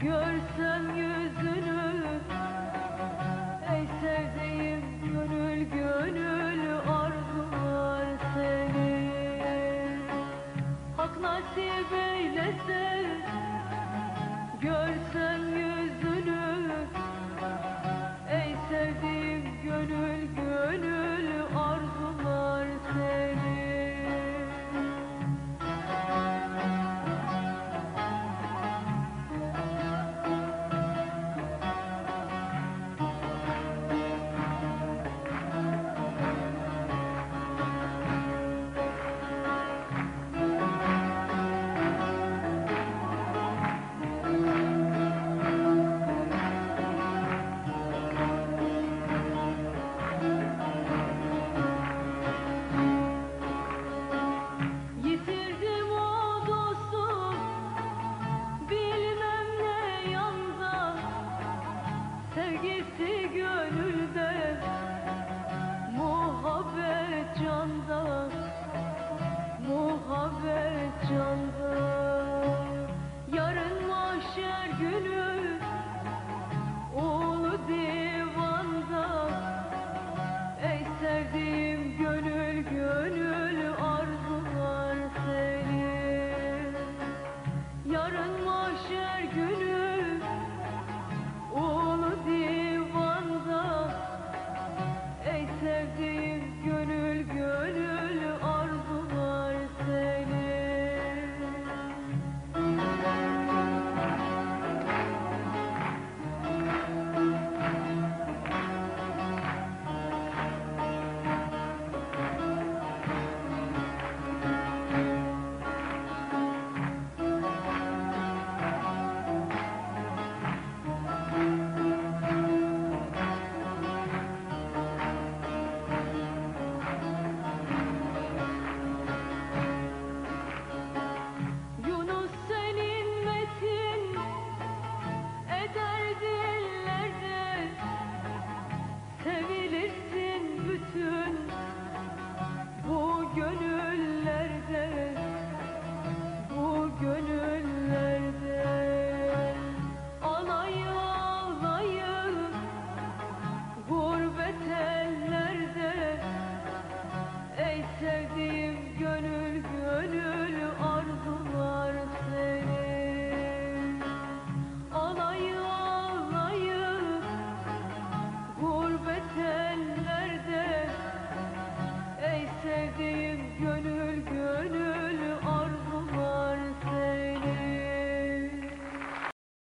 Görsem yüzünü Ey sevdiğim gönül gönül arzular seni Hak nasip eylese Görsem gönül gönül arzular seni Alayı alayı gurbet ellerde ey sevdiğim